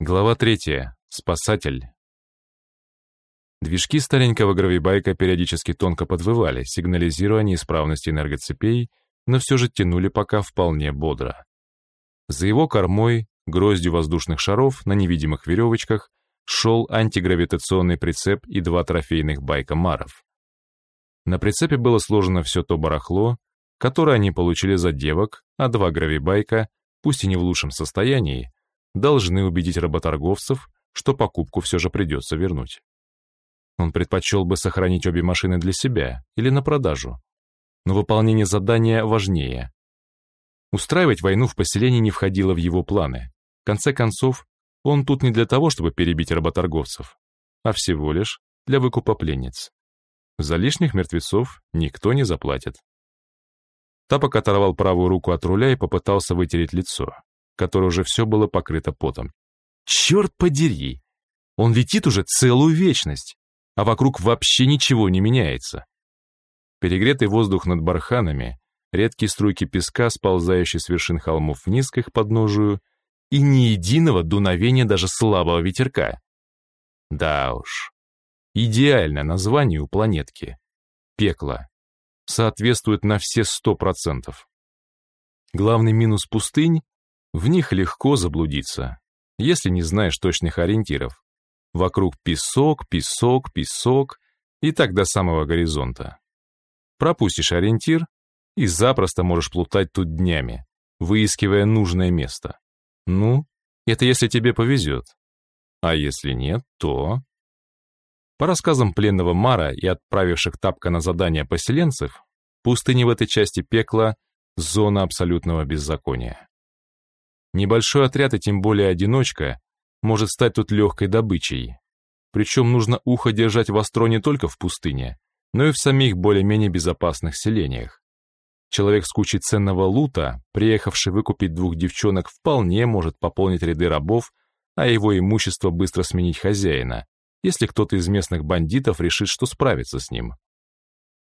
Глава третья. Спасатель. Движки старенького гравибайка периодически тонко подвывали, сигнализируя неисправность энергоцепей, но все же тянули пока вполне бодро. За его кормой, гроздью воздушных шаров на невидимых веревочках, шел антигравитационный прицеп и два трофейных байка Маров. На прицепе было сложено все то барахло, которое они получили за девок, а два гравибайка, пусть и не в лучшем состоянии, должны убедить работорговцев, что покупку все же придется вернуть. Он предпочел бы сохранить обе машины для себя или на продажу. Но выполнение задания важнее. Устраивать войну в поселении не входило в его планы. В конце концов, он тут не для того, чтобы перебить работорговцев, а всего лишь для выкупа пленниц. За лишних мертвецов никто не заплатит. Тапок оторвал правую руку от руля и попытался вытереть лицо которое уже все было покрыто потом. Черт подери! Он летит уже целую вечность, а вокруг вообще ничего не меняется. Перегретый воздух над барханами, редкие струйки песка, сползающие с вершин холмов вниз к их подножию, и ни единого дуновения даже слабого ветерка. Да уж, идеальное название у планетки. Пекло. Соответствует на все сто процентов. Главный минус пустынь в них легко заблудиться, если не знаешь точных ориентиров. Вокруг песок, песок, песок, и так до самого горизонта. Пропустишь ориентир, и запросто можешь плутать тут днями, выискивая нужное место. Ну, это если тебе повезет. А если нет, то... По рассказам пленного Мара и отправивших Тапка на задание поселенцев, пустыни в этой части пекла — зона абсолютного беззакония. Небольшой отряд, и тем более одиночка, может стать тут легкой добычей. Причем нужно ухо держать востро не только в пустыне, но и в самих более-менее безопасных селениях. Человек с кучей ценного лута, приехавший выкупить двух девчонок, вполне может пополнить ряды рабов, а его имущество быстро сменить хозяина, если кто-то из местных бандитов решит, что справится с ним.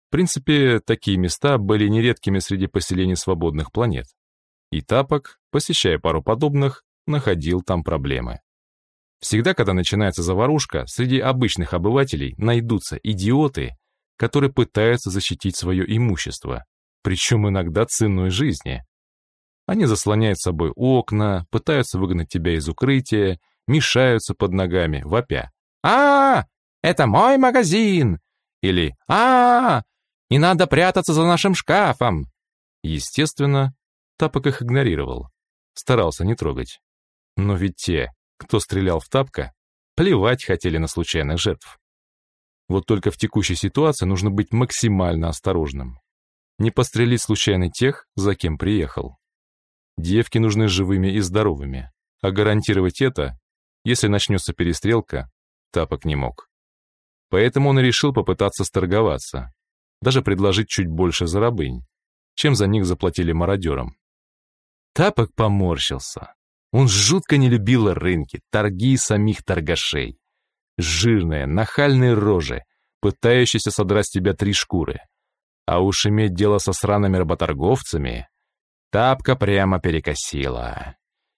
В принципе, такие места были нередкими среди поселений свободных планет. И Тапок, посещая пару подобных, находил там проблемы. Всегда, когда начинается заварушка, среди обычных обывателей найдутся идиоты, которые пытаются защитить свое имущество, причем иногда ценой жизни. Они заслоняют собой окна, пытаются выгнать тебя из укрытия, мешаются под ногами, вопя. а, -а, -а Это мой магазин!» Или а, -а, -а Не надо прятаться за нашим шкафом!» Естественно, Тапок их игнорировал. Старался не трогать. Но ведь те, кто стрелял в Тапка, плевать хотели на случайных жертв. Вот только в текущей ситуации нужно быть максимально осторожным. Не пострелить случайно тех, за кем приехал. Девки нужны живыми и здоровыми, а гарантировать это, если начнется перестрелка, Тапок не мог. Поэтому он решил попытаться сторговаться, даже предложить чуть больше за рабынь, чем за них заплатили мародерам. Тапок поморщился. Он жутко не любил рынки, торги самих торгашей. Жирные, нахальные рожи, пытающиеся содрать с тебя три шкуры. А уж иметь дело со сраными работорговцами... Тапка прямо перекосила.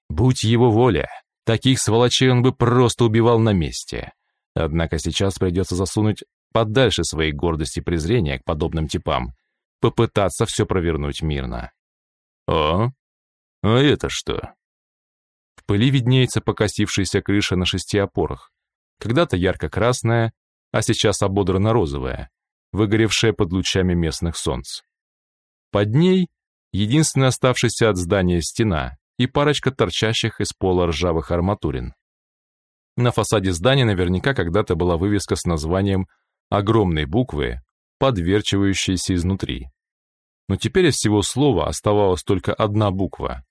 Будь его воля, таких сволочей он бы просто убивал на месте. Однако сейчас придется засунуть подальше своей гордости и презрения к подобным типам, попытаться все провернуть мирно. О, а это что? В пыли виднеется покосившаяся крыша на шести опорах. Когда-то ярко-красная, а сейчас ободрано-розовая, выгоревшая под лучами местных солнц. Под ней единственная оставшаяся от здания стена и парочка торчащих из пола ржавых арматурин. На фасаде здания наверняка когда-то была вывеска с названием огромной буквы, подверчивающейся изнутри. Но теперь из всего слова оставалась только одна буква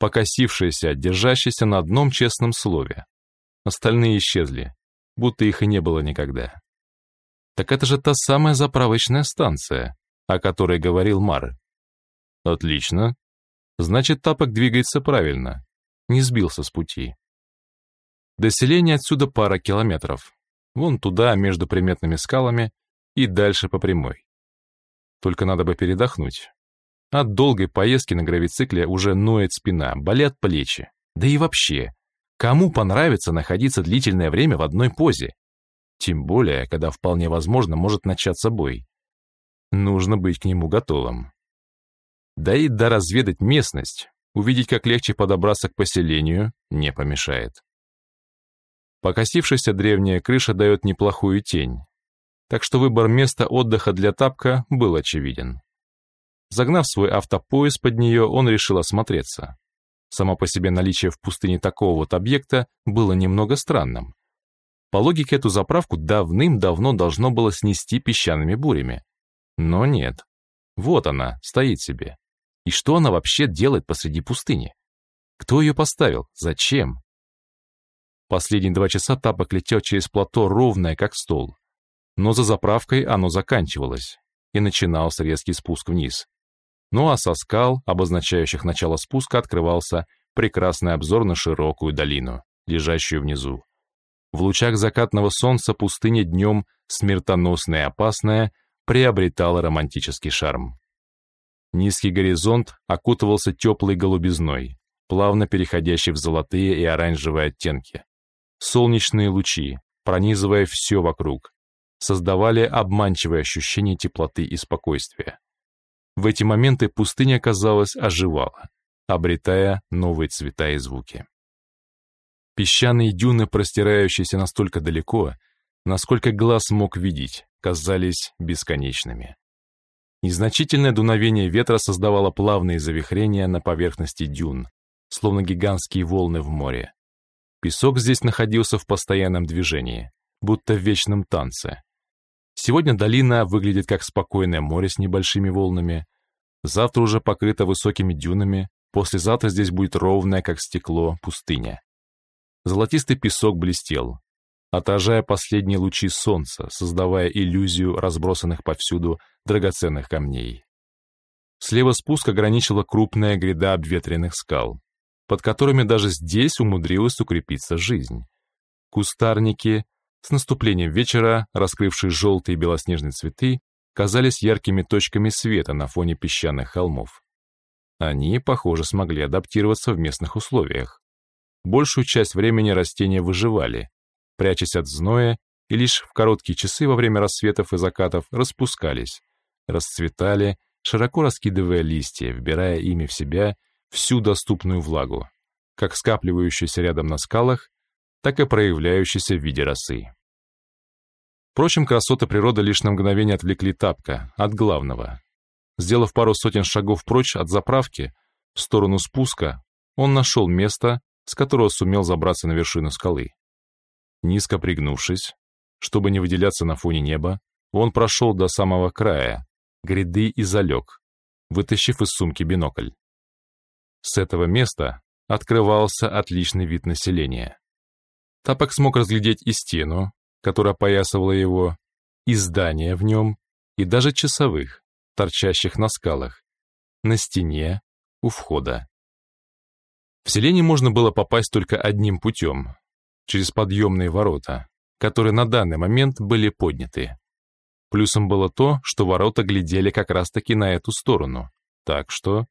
покосившиеся, держащиеся на одном честном слове. Остальные исчезли, будто их и не было никогда. Так это же та самая заправочная станция, о которой говорил Мар. Отлично. Значит, тапок двигается правильно, не сбился с пути. До селения отсюда пара километров. Вон туда, между приметными скалами, и дальше по прямой. Только надо бы передохнуть. От долгой поездки на гравицикле уже ноет спина, болят плечи. Да и вообще, Кому понравится находиться длительное время в одной позе? Тем более, когда вполне возможно может начаться бой. Нужно быть к нему готовым. Да и доразведать местность, увидеть, как легче подобраться к поселению, не помешает. Покосившаяся древняя крыша дает неплохую тень, так что выбор места отдыха для тапка был очевиден. Загнав свой автопоезд под нее, он решил осмотреться. Само по себе наличие в пустыне такого вот объекта было немного странным. По логике, эту заправку давным-давно должно было снести песчаными бурями. Но нет. Вот она, стоит себе. И что она вообще делает посреди пустыни? Кто ее поставил? Зачем? Последние два часа тапок летел через плато ровное, как стол. Но за заправкой оно заканчивалось, и начинался резкий спуск вниз. Ну а со скал, обозначающих начало спуска, открывался прекрасный обзор на широкую долину, лежащую внизу. В лучах закатного солнца пустыня днем, смертоносная и опасная, приобретала романтический шарм. Низкий горизонт окутывался теплой голубизной, плавно переходящей в золотые и оранжевые оттенки. Солнечные лучи, пронизывая все вокруг, создавали обманчивое ощущение теплоты и спокойствия. В эти моменты пустыня, казалось, оживала, обретая новые цвета и звуки. Песчаные дюны, простирающиеся настолько далеко, насколько глаз мог видеть, казались бесконечными. Незначительное дуновение ветра создавало плавные завихрения на поверхности дюн, словно гигантские волны в море. Песок здесь находился в постоянном движении, будто в вечном танце, Сегодня долина выглядит как спокойное море с небольшими волнами. Завтра уже покрыта высокими дюнами. Послезавтра здесь будет ровная, как стекло, пустыня. Золотистый песок блестел, отражая последние лучи солнца, создавая иллюзию разбросанных повсюду драгоценных камней. Слева спуск ограничила крупная гряда обветренных скал, под которыми даже здесь умудрилась укрепиться жизнь. Кустарники, с наступлением вечера, раскрывшие желтые и белоснежные цветы, казались яркими точками света на фоне песчаных холмов. Они, похоже, смогли адаптироваться в местных условиях. Большую часть времени растения выживали, прячась от зноя, и лишь в короткие часы во время рассветов и закатов распускались, расцветали, широко раскидывая листья, вбирая ими в себя всю доступную влагу, как скапливающуюся рядом на скалах, так и проявляющийся в виде росы. Впрочем, красоты природы лишь на мгновение отвлекли тапка от главного. Сделав пару сотен шагов прочь от заправки, в сторону спуска, он нашел место, с которого сумел забраться на вершину скалы. Низко пригнувшись, чтобы не выделяться на фоне неба, он прошел до самого края, гряды и залег, вытащив из сумки бинокль. С этого места открывался отличный вид населения. Тапок смог разглядеть и стену, которая опоясывала его, и здания в нем, и даже часовых, торчащих на скалах, на стене, у входа. В селение можно было попасть только одним путем, через подъемные ворота, которые на данный момент были подняты. Плюсом было то, что ворота глядели как раз-таки на эту сторону, так что...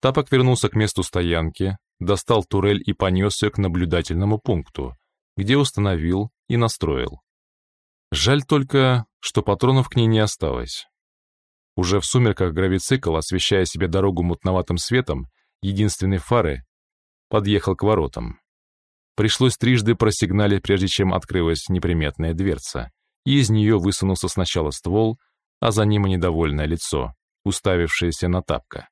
Тапок вернулся к месту стоянки, достал турель и понес ее к наблюдательному пункту, где установил и настроил. Жаль только, что патронов к ней не осталось. Уже в сумерках гравицикл, освещая себе дорогу мутноватым светом, единственной фары, подъехал к воротам. Пришлось трижды просигналить, прежде чем открылась неприметная дверца, и из нее высунулся сначала ствол, а за ним и недовольное лицо, уставившееся на тапка.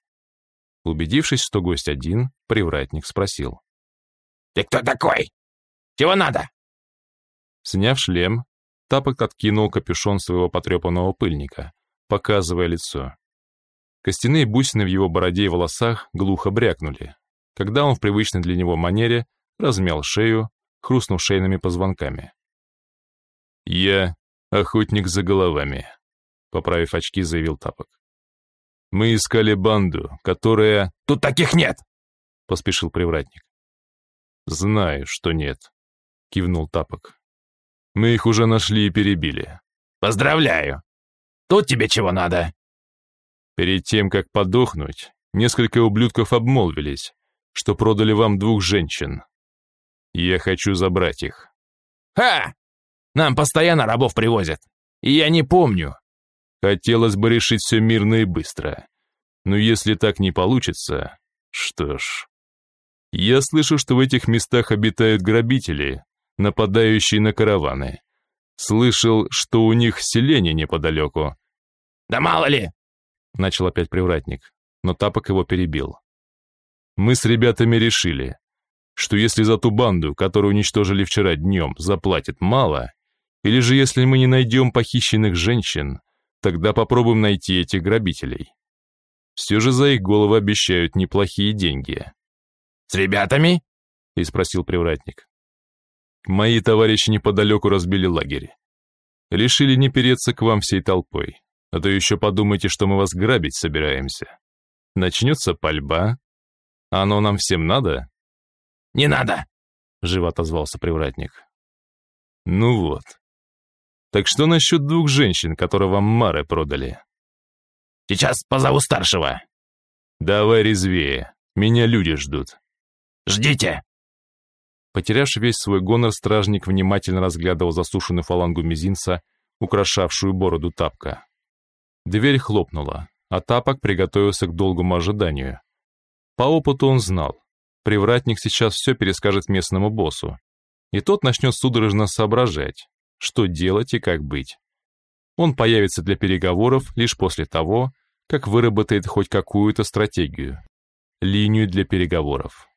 Убедившись, что гость один, привратник спросил. «Ты кто такой? Чего надо?» Сняв шлем, Тапок откинул капюшон своего потрепанного пыльника, показывая лицо. Костяные бусины в его бороде и волосах глухо брякнули, когда он в привычной для него манере размял шею, хрустнув шейными позвонками. «Я охотник за головами», — поправив очки, заявил Тапок. «Мы искали банду, которая...» «Тут таких нет!» — поспешил привратник. «Знаю, что нет», — кивнул Тапок. Мы их уже нашли и перебили. Поздравляю. Тут тебе чего надо? Перед тем, как подохнуть, несколько ублюдков обмолвились, что продали вам двух женщин. Я хочу забрать их. Ха! Нам постоянно рабов привозят. И я не помню. Хотелось бы решить все мирно и быстро. Но если так не получится, что ж... Я слышу, что в этих местах обитают грабители, нападающие на караваны. Слышал, что у них селение неподалеку. Да мало ли! Начал опять привратник, но Тапок его перебил. Мы с ребятами решили, что если за ту банду, которую уничтожили вчера днем, заплатят мало, или же если мы не найдем похищенных женщин, тогда попробуем найти этих грабителей. Все же за их головы обещают неплохие деньги. «С ребятами?» — и спросил привратник. «Мои товарищи неподалеку разбили лагерь. Решили не переться к вам всей толпой, а то еще подумайте, что мы вас грабить собираемся. Начнется пальба. Оно нам всем надо?» «Не надо!» — живо отозвался привратник. «Ну вот. Так что насчет двух женщин, которые вам Мары продали?» «Сейчас позову старшего». «Давай резвее. Меня люди ждут». «Ждите!» Потерявший весь свой гонор, стражник внимательно разглядывал засушенную фалангу мизинца, украшавшую бороду тапка. Дверь хлопнула, а тапок приготовился к долгому ожиданию. По опыту он знал, привратник сейчас все перескажет местному боссу, и тот начнет судорожно соображать, что делать и как быть. Он появится для переговоров лишь после того, как выработает хоть какую-то стратегию, линию для переговоров.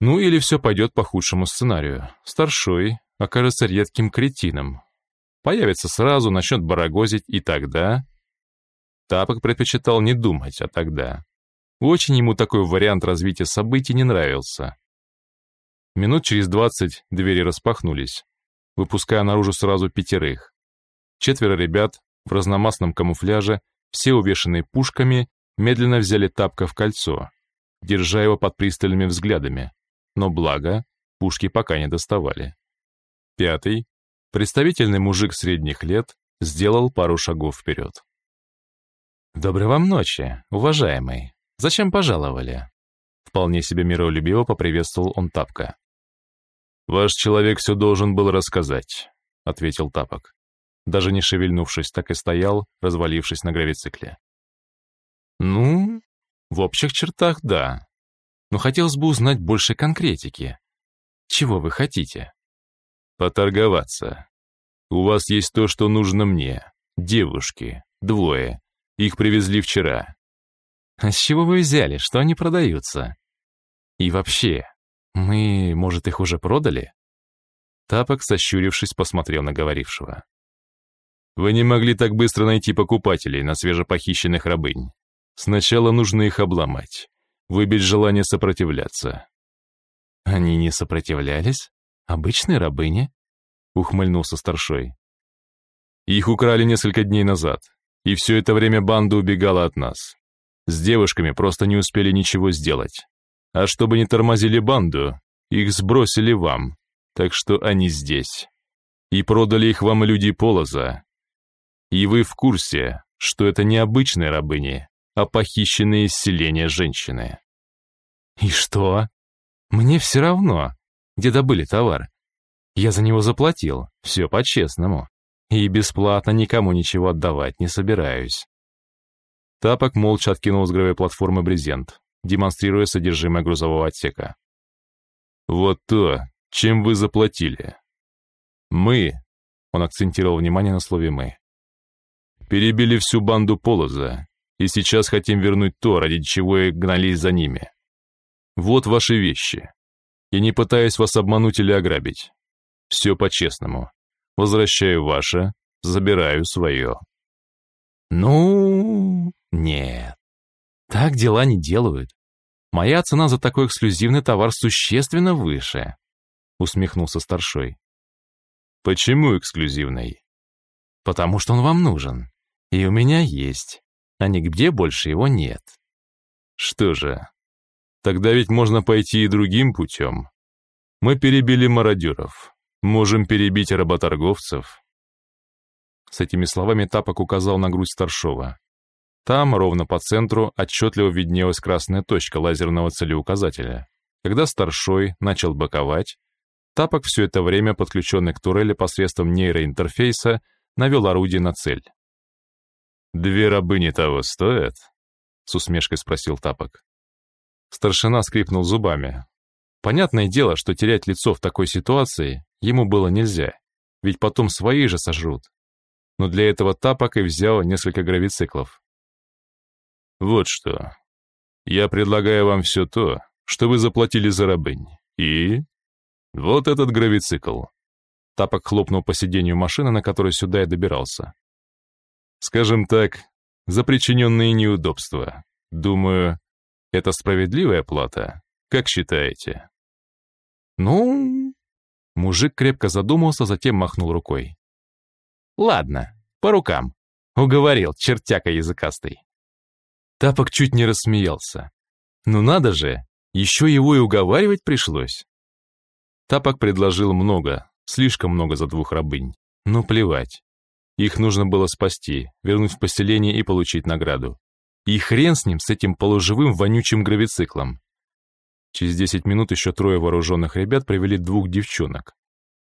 Ну или все пойдет по худшему сценарию. Старшой окажется редким кретином. Появится сразу, начнет барагозить, и тогда... Тапок предпочитал не думать, а тогда. Очень ему такой вариант развития событий не нравился. Минут через двадцать двери распахнулись, выпуская наружу сразу пятерых. Четверо ребят в разномастном камуфляже, все увешанные пушками, медленно взяли Тапка в кольцо, держа его под пристальными взглядами но благо, пушки пока не доставали. Пятый, представительный мужик средних лет, сделал пару шагов вперед. «Доброй вам ночи, уважаемый. Зачем пожаловали?» Вполне себе миролюбиво поприветствовал он Тапка. «Ваш человек все должен был рассказать», — ответил Тапок. Даже не шевельнувшись, так и стоял, развалившись на гравицикле. «Ну, в общих чертах, да но хотелось бы узнать больше конкретики. Чего вы хотите? Поторговаться. У вас есть то, что нужно мне. Девушки. Двое. Их привезли вчера. А с чего вы взяли, что они продаются? И вообще, мы, может, их уже продали? Тапок, сощурившись, посмотрел на говорившего. Вы не могли так быстро найти покупателей на свежепохищенных рабынь. Сначала нужно их обломать выбить желание сопротивляться. Они не сопротивлялись? Обычные рабыни? Ухмыльнулся старшой. Их украли несколько дней назад, и все это время банда убегала от нас. С девушками просто не успели ничего сделать. А чтобы не тормозили банду, их сбросили вам, так что они здесь. И продали их вам люди Полоза. И вы в курсе, что это не обычные рабыни, а похищенные из селения женщины. И что? Мне все равно, где добыли товар. Я за него заплатил, все по-честному. И бесплатно никому ничего отдавать не собираюсь. Тапок молча откинул с гравой платформы брезент, демонстрируя содержимое грузового отсека. «Вот то, чем вы заплатили. Мы», — он акцентировал внимание на слове «мы», перебили всю банду Полоза и сейчас хотим вернуть то, ради чего и гнались за ними. Вот ваши вещи. Я не пытаюсь вас обмануть или ограбить. Все по-честному. Возвращаю ваше, забираю свое. Ну, нет. Так дела не делают. Моя цена за такой эксклюзивный товар существенно выше, усмехнулся старшой. Почему эксклюзивный? Потому что он вам нужен. И у меня есть а нигде больше его нет. Что же, тогда ведь можно пойти и другим путем. Мы перебили мародеров, можем перебить работорговцев. С этими словами Тапок указал на грудь старшова. Там, ровно по центру, отчетливо виднелась красная точка лазерного целеуказателя. Когда старшой начал боковать, Тапок все это время, подключенный к турели посредством нейроинтерфейса, навел орудие на цель. «Две рабыни того стоят?» — с усмешкой спросил Тапок. Старшина скрипнул зубами. Понятное дело, что терять лицо в такой ситуации ему было нельзя, ведь потом свои же сожрут. Но для этого Тапок и взял несколько гравициклов. «Вот что. Я предлагаю вам все то, что вы заплатили за рабынь. И вот этот гравицикл. Тапок хлопнул по сиденью машины, на которой сюда и добирался. Скажем так, за причиненные неудобства. Думаю, это справедливая плата? Как считаете? Ну... Мужик крепко задумался, затем махнул рукой. Ладно, по рукам. Уговорил, чертяка языкастый. Тапок чуть не рассмеялся. Ну надо же, еще его и уговаривать пришлось. Тапок предложил много, слишком много за двух рабынь. Но плевать. Их нужно было спасти, вернуть в поселение и получить награду. И хрен с ним, с этим полуживым вонючим гравициклом. Через 10 минут еще трое вооруженных ребят привели двух девчонок.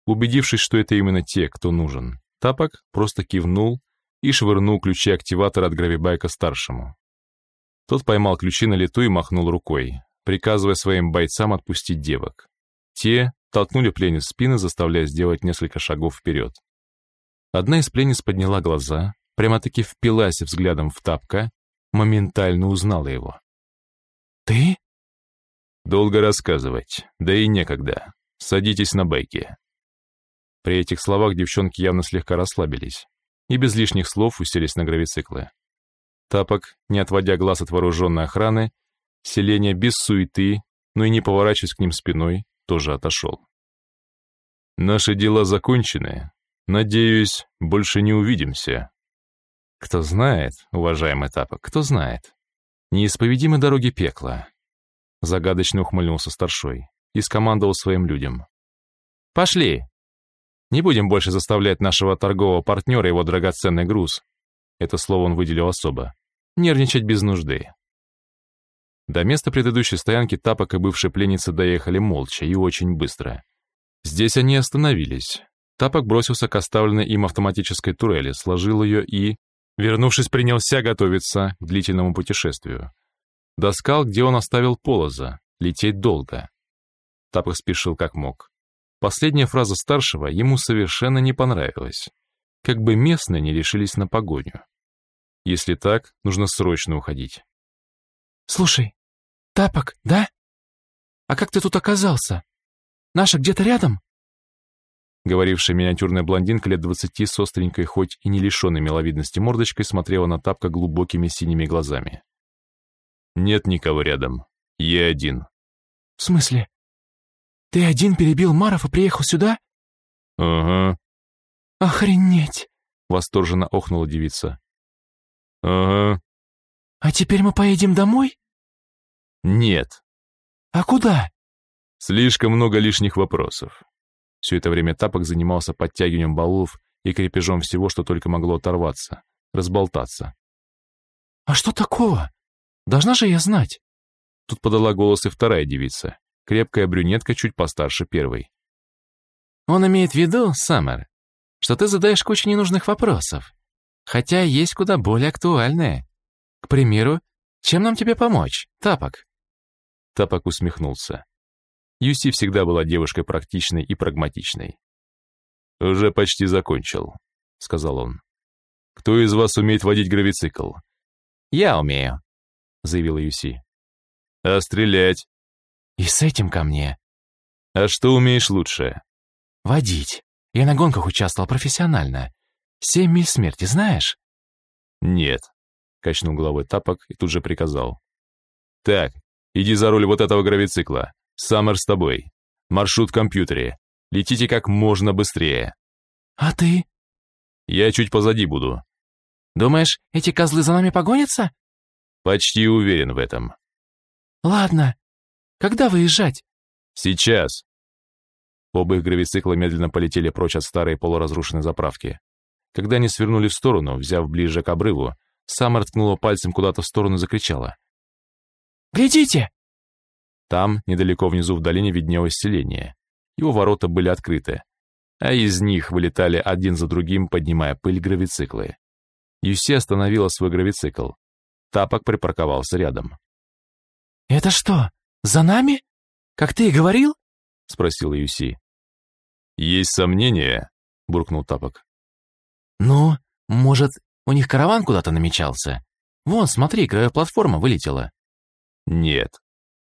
Убедившись, что это именно те, кто нужен, Тапок просто кивнул и швырнул ключи активатора от гравибайка старшему. Тот поймал ключи на лету и махнул рукой, приказывая своим бойцам отпустить девок. Те толкнули пленниц в спины, заставляя сделать несколько шагов вперед. Одна из пленниц подняла глаза, прямо-таки впилась взглядом в тапка, моментально узнала его. «Ты?» «Долго рассказывать, да и некогда. Садитесь на байки». При этих словах девчонки явно слегка расслабились и без лишних слов уселись на гравициклы. Тапок, не отводя глаз от вооруженной охраны, селение без суеты, но и не поворачиваясь к ним спиной, тоже отошел. «Наши дела закончены. Надеюсь, больше не увидимся». «Кто знает, уважаемый Тапок, кто знает. Неисповедимы дороги пекла». Загадочно ухмыльнулся старшой и скомандовал своим людям. «Пошли! Не будем больше заставлять нашего торгового партнера его драгоценный груз». Это слово он выделил особо. «Нервничать без нужды. До места предыдущей стоянки Тапок и бывшая пленница доехали молча и очень быстро. Здесь они остановились. Тапок бросился к оставленной им автоматической турели, сложил ее и, вернувшись, принялся готовиться к длительному путешествию. До скал, где он оставил полоза, лететь долго. Тапок спешил как мог. Последняя фраза старшего ему совершенно не понравилась. Как бы местные не решились на погоню. Если так, нужно срочно уходить. «Слушай, Тапок, да? А как ты тут оказался? Наша где-то рядом?» Говорившая миниатюрная блондинка лет двадцати с остренькой, хоть и не лишенной миловидности мордочкой, смотрела на Тапка глубокими синими глазами. «Нет никого рядом. Я один». «В смысле? Ты один перебил Маров и приехал сюда?» «Ага». «Охренеть!» — восторженно охнула девица. «Ага». «А теперь мы поедем домой?» «Нет». «А куда?» Слишком много лишних вопросов. Все это время Тапок занимался подтягиванием баллов и крепежом всего, что только могло оторваться, разболтаться. «А что такого? Должна же я знать?» Тут подала голос и вторая девица, крепкая брюнетка чуть постарше первой. «Он имеет в виду, Саммер, что ты задаешь кучу ненужных вопросов, хотя есть куда более актуальные. К примеру, чем нам тебе помочь, Тапок?» Тапок усмехнулся. Юси всегда была девушкой практичной и прагматичной. «Уже почти закончил», — сказал он. «Кто из вас умеет водить гравицикл?» «Я умею», — заявила Юси. «А стрелять?» «И с этим ко мне». «А что умеешь лучше?» «Водить. Я на гонках участвовал профессионально. Семь миль смерти, знаешь?» «Нет», Качнул головой тапок и тут же приказал. «Так, иди за руль вот этого гравицикла. Саммер с тобой. Маршрут в компьютере. Летите как можно быстрее». «А ты?» «Я чуть позади буду». «Думаешь, эти козлы за нами погонятся?» «Почти уверен в этом». «Ладно. Когда выезжать?» «Сейчас». Оба их гравицикла медленно полетели прочь от старой полуразрушенной заправки. Когда они свернули в сторону, взяв ближе к обрыву, Саммер ткнула пальцем куда-то в сторону и закричала. «Глядите!» Там, недалеко внизу в долине, виднелось селение. его ворота были открыты, а из них вылетали один за другим, поднимая пыль гравициклы. Юси остановила свой гравицикл. Тапок припарковался рядом. «Это что, за нами? Как ты и говорил?» — спросила Юси. «Есть сомнения?» — буркнул Тапок. «Ну, может, у них караван куда-то намечался? Вон, смотри, платформа вылетела». «Нет.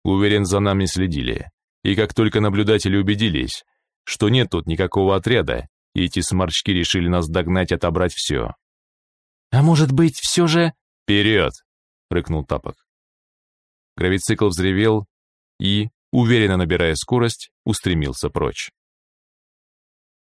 Уверен, за нами следили. И как только наблюдатели убедились, что нет тут никакого отряда, и эти сморчки решили нас догнать и отобрать все». «А может быть, все же...» «Вперед!» — рыкнул Тапок. Гравицикл взревел и, уверенно набирая скорость, устремился прочь.